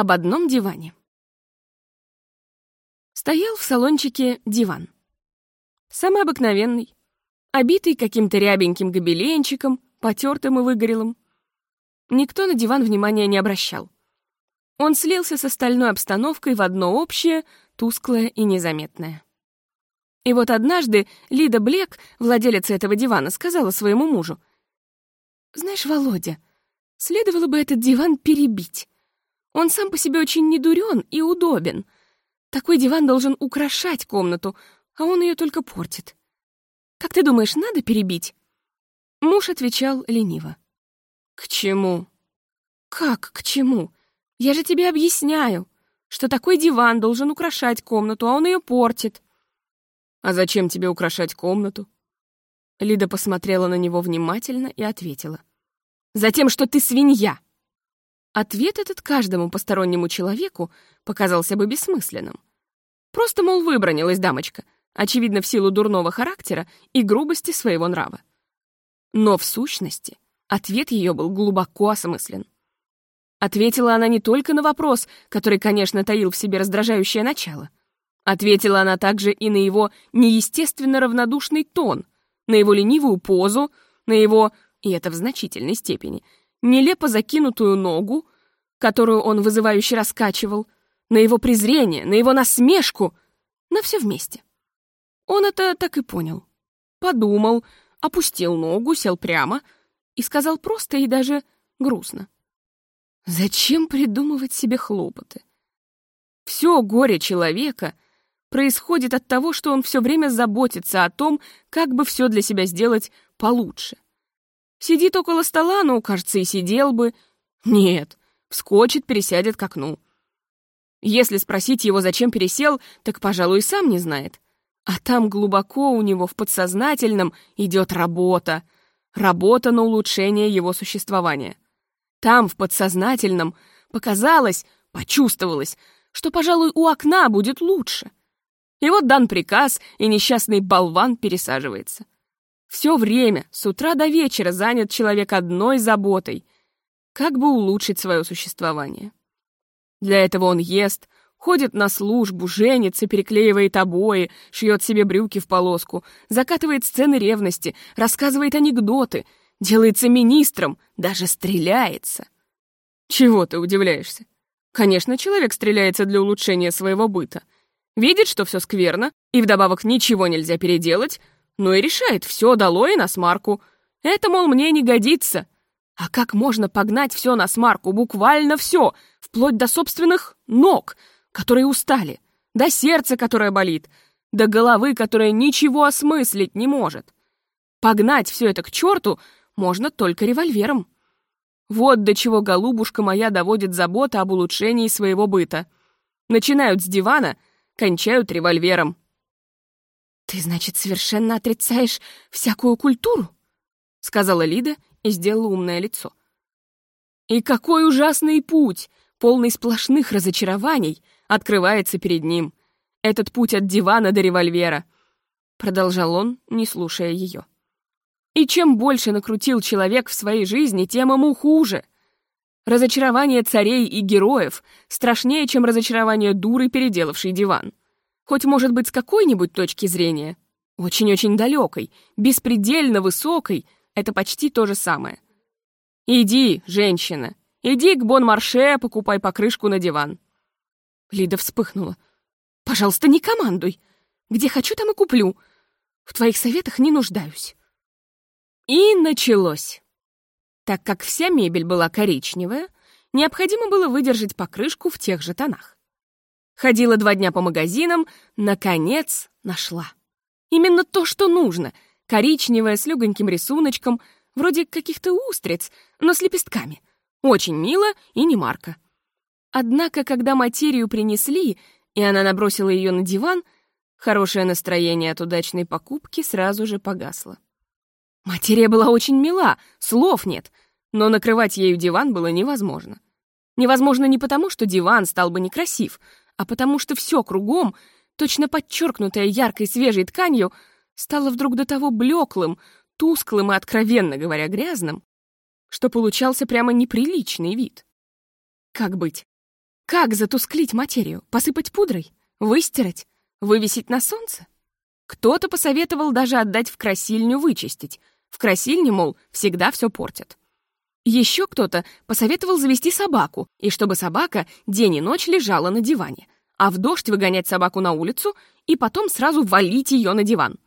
Об одном диване. Стоял в салончике диван. Самый обыкновенный, обитый каким-то рябеньким гобеленчиком, потертым и выгорелым. Никто на диван внимания не обращал. Он слился с остальной обстановкой в одно общее, тусклое и незаметное. И вот однажды Лида Блек, владелица этого дивана, сказала своему мужу, «Знаешь, Володя, следовало бы этот диван перебить. Он сам по себе очень недурен и удобен. Такой диван должен украшать комнату, а он ее только портит. Как ты думаешь, надо перебить?» Муж отвечал лениво. «К чему?» «Как к чему? Я же тебе объясняю, что такой диван должен украшать комнату, а он ее портит». «А зачем тебе украшать комнату?» Лида посмотрела на него внимательно и ответила. «Затем, что ты свинья!» Ответ этот каждому постороннему человеку показался бы бессмысленным. Просто, мол, выбронилась дамочка, очевидно, в силу дурного характера и грубости своего нрава. Но в сущности ответ ее был глубоко осмыслен. Ответила она не только на вопрос, который, конечно, таил в себе раздражающее начало. Ответила она также и на его неестественно равнодушный тон, на его ленивую позу, на его, и это в значительной степени, нелепо закинутую ногу, которую он вызывающе раскачивал, на его презрение, на его насмешку, на все вместе. Он это так и понял. Подумал, опустил ногу, сел прямо и сказал просто и даже грустно. Зачем придумывать себе хлопоты? Все горе человека происходит от того, что он все время заботится о том, как бы все для себя сделать получше. Сидит около стола, ну, кажется, и сидел бы. Нет, вскочит, пересядет к окну. Если спросить его, зачем пересел, так, пожалуй, сам не знает. А там глубоко у него в подсознательном идет работа. Работа на улучшение его существования. Там, в подсознательном, показалось, почувствовалось, что, пожалуй, у окна будет лучше. И вот дан приказ, и несчастный болван пересаживается. Все время, с утра до вечера, занят человек одной заботой — как бы улучшить свое существование. Для этого он ест, ходит на службу, женится, переклеивает обои, шьет себе брюки в полоску, закатывает сцены ревности, рассказывает анекдоты, делается министром, даже стреляется. Чего ты удивляешься? Конечно, человек стреляется для улучшения своего быта. Видит, что все скверно, и вдобавок ничего нельзя переделать, но и решает, все дало и на смарку. Это, мол, мне не годится — а как можно погнать все на смарку, буквально все, вплоть до собственных ног, которые устали, до сердца, которое болит, до головы, которая ничего осмыслить не может? Погнать все это к черту можно только револьвером. Вот до чего голубушка моя доводит забота об улучшении своего быта. Начинают с дивана, кончают револьвером. «Ты, значит, совершенно отрицаешь всякую культуру?» — сказала Лида и сделала умное лицо. И какой ужасный путь, полный сплошных разочарований, открывается перед ним. Этот путь от дивана до револьвера, продолжал он, не слушая ее. И чем больше накрутил человек в своей жизни, тем ему хуже. Разочарование царей и героев страшнее, чем разочарование дуры, переделавшей диван. Хоть, может быть, с какой-нибудь точки зрения, очень-очень далекой, беспредельно высокой — это почти то же самое. Иди, женщина, иди к Бон-Марше, покупай покрышку на диван. Лида вспыхнула. Пожалуйста, не командуй. Где хочу, там и куплю. В твоих советах не нуждаюсь. И началось. Так как вся мебель была коричневая, необходимо было выдержать покрышку в тех же тонах. Ходила два дня по магазинам, наконец нашла. Именно то, что нужно — коричневая, с легоньким рисуночком, вроде каких-то устриц, но с лепестками. Очень мило и не марка. Однако, когда материю принесли, и она набросила ее на диван, хорошее настроение от удачной покупки сразу же погасло. Материя была очень мила, слов нет, но накрывать ею диван было невозможно. Невозможно не потому, что диван стал бы некрасив, а потому что все кругом, точно подчеркнутое яркой свежей тканью, стало вдруг до того блеклым, тусклым и, откровенно говоря, грязным, что получался прямо неприличный вид. Как быть? Как затусклить материю? Посыпать пудрой? Выстирать? Вывесить на солнце? Кто-то посоветовал даже отдать в красильню вычистить. В красильне, мол, всегда все портят. Еще кто-то посоветовал завести собаку, и чтобы собака день и ночь лежала на диване, а в дождь выгонять собаку на улицу и потом сразу валить ее на диван.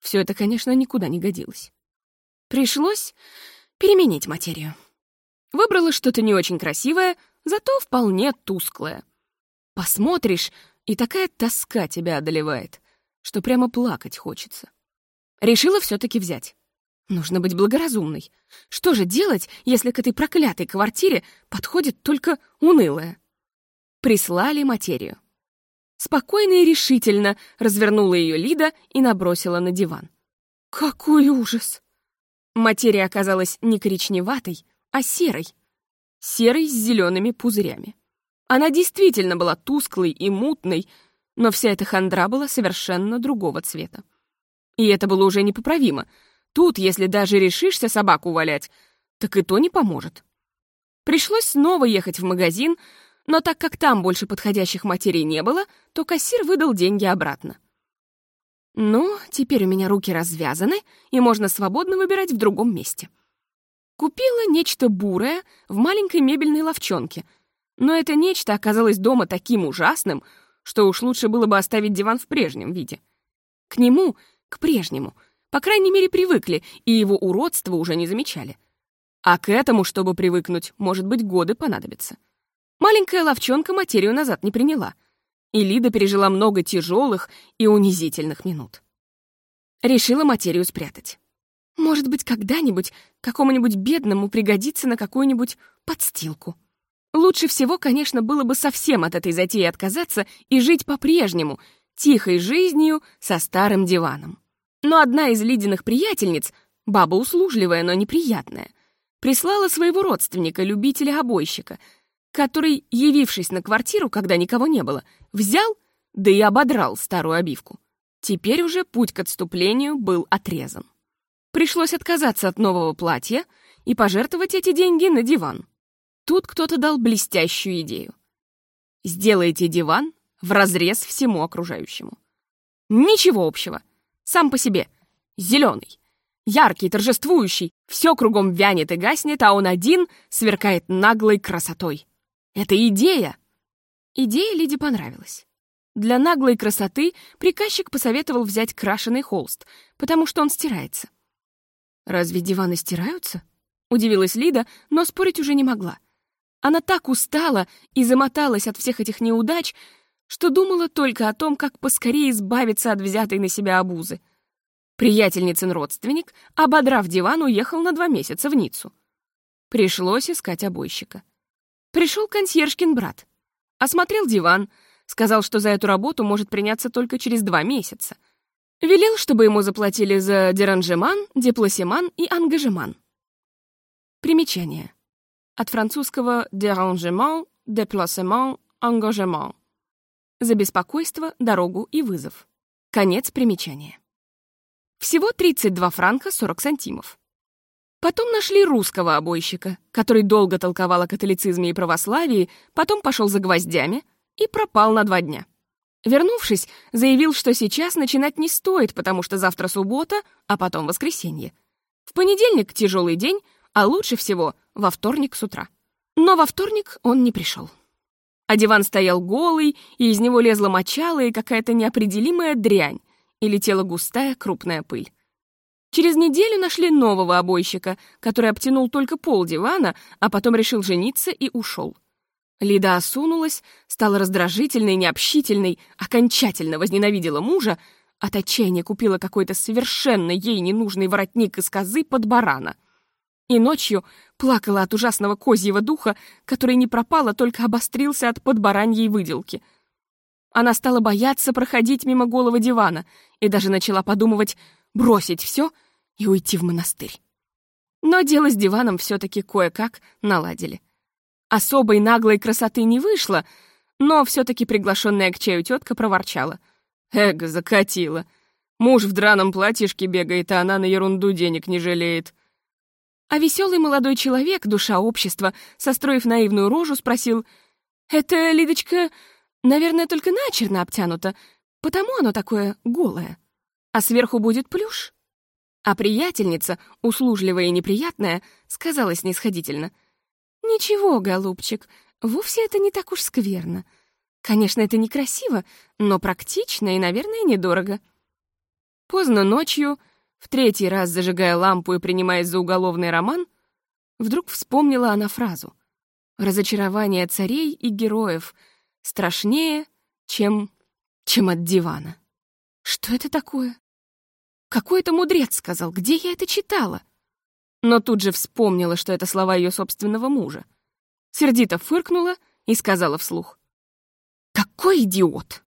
Все это, конечно, никуда не годилось. Пришлось переменить материю. Выбрала что-то не очень красивое, зато вполне тусклое. Посмотришь, и такая тоска тебя одолевает, что прямо плакать хочется. Решила все таки взять. Нужно быть благоразумной. Что же делать, если к этой проклятой квартире подходит только унылая? Прислали материю. Спокойно и решительно развернула ее Лида и набросила на диван. Какой ужас! Материя оказалась не коричневатой, а серой. Серой с зелеными пузырями. Она действительно была тусклой и мутной, но вся эта хандра была совершенно другого цвета. И это было уже непоправимо. Тут, если даже решишься собаку валять, так и то не поможет. Пришлось снова ехать в магазин, но так как там больше подходящих материй не было, то кассир выдал деньги обратно. Ну, теперь у меня руки развязаны, и можно свободно выбирать в другом месте. Купила нечто бурое в маленькой мебельной ловчонке, но это нечто оказалось дома таким ужасным, что уж лучше было бы оставить диван в прежнем виде. К нему, к прежнему, по крайней мере, привыкли, и его уродство уже не замечали. А к этому, чтобы привыкнуть, может быть, годы понадобятся. Маленькая ловчонка материю назад не приняла, и Лида пережила много тяжелых и унизительных минут. Решила материю спрятать. Может быть, когда-нибудь какому-нибудь бедному пригодится на какую-нибудь подстилку. Лучше всего, конечно, было бы совсем от этой затеи отказаться и жить по-прежнему, тихой жизнью со старым диваном. Но одна из Лидиных приятельниц, баба услужливая, но неприятная, прислала своего родственника, любителя-обойщика, который, явившись на квартиру, когда никого не было, взял, да и ободрал старую обивку. Теперь уже путь к отступлению был отрезан. Пришлось отказаться от нового платья и пожертвовать эти деньги на диван. Тут кто-то дал блестящую идею. Сделайте диван в разрез всему окружающему. Ничего общего. Сам по себе. Зеленый. Яркий, торжествующий. Все кругом вянет и гаснет, а он один сверкает наглой красотой. Это идея. Идея Лиде понравилась. Для наглой красоты приказчик посоветовал взять крашеный холст, потому что он стирается. «Разве диваны стираются?» — удивилась Лида, но спорить уже не могла. Она так устала и замоталась от всех этих неудач, что думала только о том, как поскорее избавиться от взятой на себя обузы. Приятельницын родственник, ободрав диван, уехал на два месяца в Ниццу. Пришлось искать обойщика. Пришел консьержкин брат. Осмотрел диван, сказал, что за эту работу может приняться только через два месяца — Велел, чтобы ему заплатили за деранжеман, депласеман и ангажеман. Примечание. От французского «dérangemент», «déplacement», «engagement». За беспокойство, дорогу и вызов. Конец примечания. Всего 32 франка 40 сантимов. Потом нашли русского обойщика, который долго толковал о католицизме и православии, потом пошел за гвоздями и пропал на два дня. Вернувшись, заявил, что сейчас начинать не стоит, потому что завтра суббота, а потом воскресенье. В понедельник тяжелый день, а лучше всего во вторник с утра. Но во вторник он не пришел. А диван стоял голый, и из него лезла мочала и какая-то неопределимая дрянь, и летела густая крупная пыль. Через неделю нашли нового обойщика, который обтянул только пол дивана, а потом решил жениться и ушел. Лида осунулась, стала раздражительной, необщительной, окончательно возненавидела мужа, от отчаяния купила какой-то совершенно ей ненужный воротник из козы под барана. И ночью плакала от ужасного козьего духа, который не пропал, а только обострился от подбараньей выделки. Она стала бояться проходить мимо голого дивана и даже начала подумывать бросить все и уйти в монастырь. Но дело с диваном все-таки кое-как наладили. Особой наглой красоты не вышло, но все-таки приглашенная к чаю тетка проворчала. Эго закатила. Муж в драном платьишке бегает, а она на ерунду денег не жалеет. А веселый молодой человек, душа общества, состроив наивную рожу, спросил, Это, Лидочка, наверное, только начерно обтянуто, потому оно такое голое. А сверху будет плюш. А приятельница, услужливая и неприятная, сказала снисходительно. «Ничего, голубчик, вовсе это не так уж скверно. Конечно, это некрасиво, но практично и, наверное, недорого». Поздно ночью, в третий раз зажигая лампу и принимаясь за уголовный роман, вдруг вспомнила она фразу «Разочарование царей и героев страшнее, чем... чем от дивана». Что это такое? Какой это мудрец сказал? Где я это читала? Но тут же вспомнила, что это слова ее собственного мужа. Сердито фыркнула и сказала вслух. «Какой идиот!»